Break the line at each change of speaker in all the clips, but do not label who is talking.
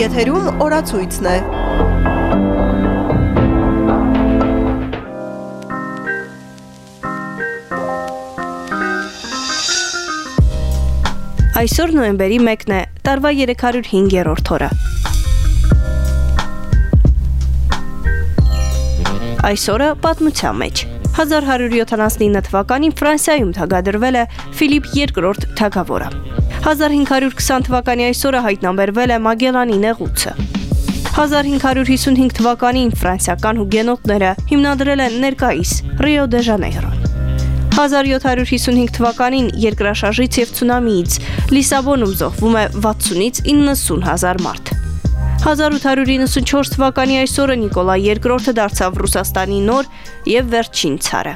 Եթերում օրացույցն է։
Այսօր նոյեմբերի 1-ն է, տարվա 305-րդ օրը։ Այսօրը պատմության մեջ 1179 թվականին Ֆրանսիայում թագադրվել է Ֆիլիպ II թագավորը։ 1520 թվականի այսօրը հայտնաբերվել է Մագելանի նեղուցը։ 1555 թվականին ֆրանսիական հուգենոտները հիմնադրել են ներկայիս Ռիո դե Ժանեյրոն։ 1755 թվականին երկրաշարժից եւ ցունամիից Լիսաբոնում զոհվում է 60-ից 90 հազար մարդ։ 1894 թվականի այսօրը Նիկոլայ II-ը դարձավ Ռուսաստանի նոր եւ վերջին ցարը։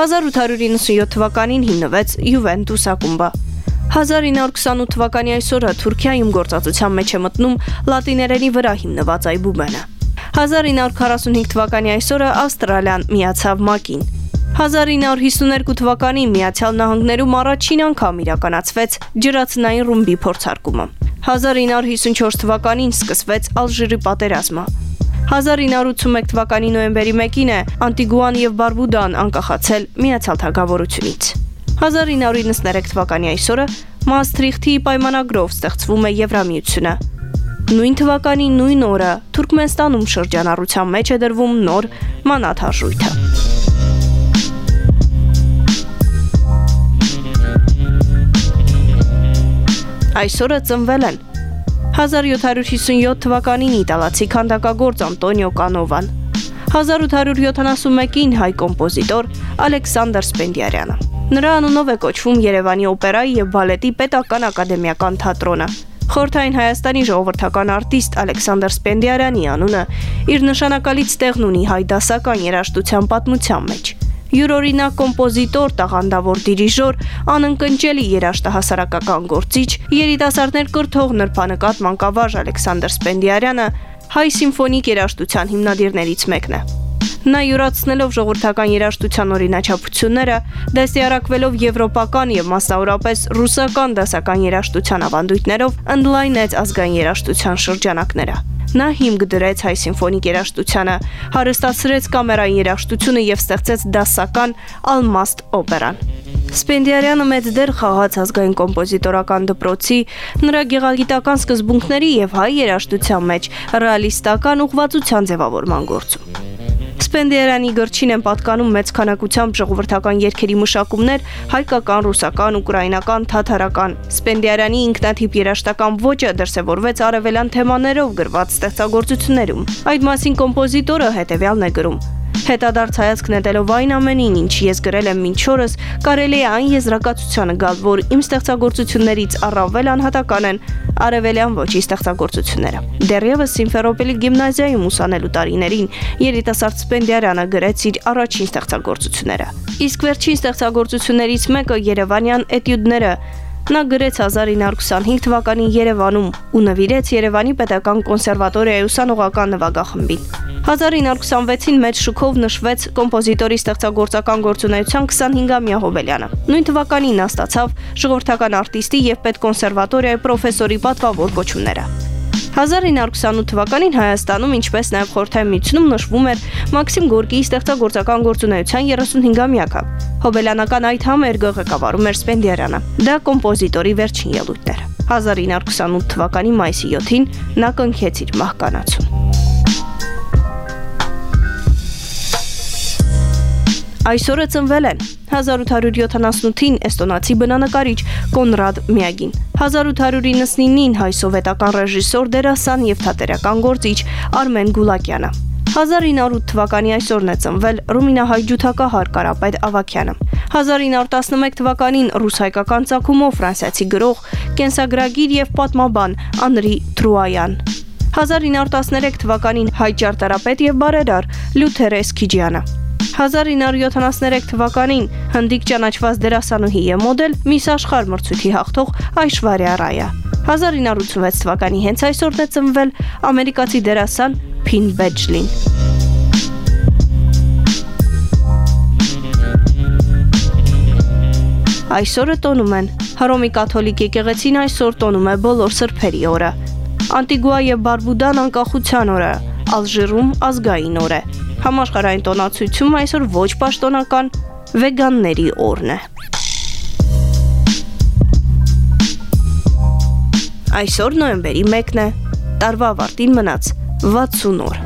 1897 թվականին հիմնվեց Յուվենտուս ակումբը։ 1928 թվականի այսօրը Թուրքիայում գործածության մեջ է մտնում լատիներենի վրա հիմնված այբուբենը։ 1945 թվականի այսօրը Ավստրալիան միացավ ՄԱԿ-ին։ 1952 թվականին Միացյալ Նահանգներում առաջին անգամ իրականացվեց ջրածնային ռումբի փորձարկումը։ 1954 թվականին սկսվեց Ալժիրի պատերազմը։ 1981 թվականի նոյեմբերի 1-ին է Անտիգուան եւ Բարբուդան անկախացել Միացյալ Թագավորությունից։ 1993 թվականի այսօրը Մաստրիխտի պայմանագրով ստեղծվում է Եվրամիությունը։ Նույն թվականի նույն օրը Թուրքմենստանում շրջանառության մեջ է դրվում նոր մանաթաշույթը։ Այսօրը ծնվել են 1757 թվականին իտալացի քանդակագործ Անտոնիո Կանովան, 1871-ին հայ կոմպոզիտոր Ալեքսանդր Սպենդիարյանը։ Նրա անունով է կոչվում Երևանի օպերայի եւ բալետի պետական ակադեմիական թատրոնը։ Խորթային Հայաստանի ժողովրդական արտիստ Ալեքսանդր Սպենդիարյանի անունը իր նշանակալից տեղն ունի հայ դասական երաժշտության պատմության մեջ յուրօրինակ կոմպոզիտոր, տաղանդավոր դիրիժոր, անընկնճելի երաժշտահասարակական գործիչ, երիտասարդներ կրթող նրբանկատ մանկավարժ Ալեքսանդր Սպենդիարյանը հայ սիմֆոնիկ երաժշտության հիմնադիրներից մեկն է։ Նա յուրացնելով ժողովրդական երաժշտության օրինաչափությունները, դասյարակվելով եվրոպական եւ մասնավորապես ռուսական դասական երաժշտության ավանդույթներով, ընդլայնեց ազգային երաժշտության շրջանակները։ Նա հիմք դրեց հայ սիմֆոնիկ երաժշտությանը, հարստացրեց կամերային երաժշտությունը եւ ստեղծեց դասական Ալմաստ օպերան։ Սպենդիարյանը մեծ դեր խաղաց ազգային կոմպոզիտորական դպրոցի, նրա գեղագիտական սկզբունքների եւ հայ երաժշտության մեջ ռեալիստական ուղղվածության ձևավորման գործում։ Սպենդիարյանի գրչին են պատկանում մեծ քանակությամբ ժողովրդական երգերի մշակումներ հայկական, ռուսական, ուկրաինական, թաթարական։ Սպենդիարյանի ինքնաթիպ երաժշտական ոճը դրսևորվեց արևելյան թեմաներով գրված ստեղծագործություններում։ Այդ մասին կոմպոզիտորը հետևյալն է գրում. Հետադարձ հայացք նետելով այն ամենին, ինչ ես գրել եմ մինչ օրս, կարելի է այն եզրակացությանը գալ, որ իմ ստեղծագործություններից առավել անհատական են արևելյան ոչի ստեղծագործությունները։ Դեռևս Սիմֆերոպոլի գիմնազիայում ուսանելու տարիներին երիտասարդ Սպենդիարյանը գրեց իր առաջին ստեղծագործությունները։ Իսկ վերջին ստեղծագործություններից մեկը Երևանյան էտյուդները Նա գրեց 1925 թվականին Երևանում ու նվիրեց Երևանի Պետական կոնսերվատորիայի ուսանողական նվագախմբին։ 1926-ին մեծ շուկով նշվեց կոմպոզիտորի ստեղծագործական գործունեության 25-ամյա հոբելյանը։ Նույն թվականին նա ստացավ ժողովրդական արտիստի եւ պետկոնսերվատորիայի պրոֆեսորի պատվավոր կոչումները։ 1928 թվականին Հայաստանում, ինչպես նաև Խորհրդային Միությունում նշվում էր Մաքսիմ Գորկիի ստեղծագործական գործունեության 35-ամյակը։ Հոբելյանական այդ համերգը ղեկավարում էր Սպենդիարյանը։ Դա կոմպոզիտորի վերջին ելույթն էր։ 1928 թվականի մայիսի 7-ին նա կնքեց իր մահկանացուն։ Այսօրը ծնվել են 1878-ին էստոնացի բնանկարիչ Կոնրադ Միագին, 1899-ին հայ սովետական ռեժիսոր, դերասան եւ թատերական գործիչ Արմեն Գուլակյանը։ 1908 թվականի այսօրն է ծնվել Ռումինահայ ջութակահար Կարապետ Ավակյանը։ 1911 թվականին ռուս-հայկական ցակումով ֆրանսիացի գրող, կենսագրագիր եւ պատմաբան Անրի Թրուայան։ 1913 թվականին հայ ճարտարապետ եւ բարերար Լյութեր Էսքիջյանը։ 1973 թվականին հնդիկ ճանաչված դերասանուհի է մոդել Միս աշխարհ մրցույթի հաղթող Այշվարիա Ռայա։ 1986 թվականի հենց այսօրն է ծնվել ամերիկացի դերասան Փին Բեջլին։ Այսօրը տոնում են. Հռոմի կաթոլիկ եկեղեցին այսօր տոնում է բոլոր սրբերի օրը։ Անտիգուա եւ Բարբուդան անկախության օրը, Ալժիրում ազգային օր է։ Համաշխարհային տոնացույցում այսօր ոչ պաշտոնական վեգանների օրն է։ Այսօր նոյեմբերի 1-ն է։ Տարվա ավարտին մնաց 60 օր։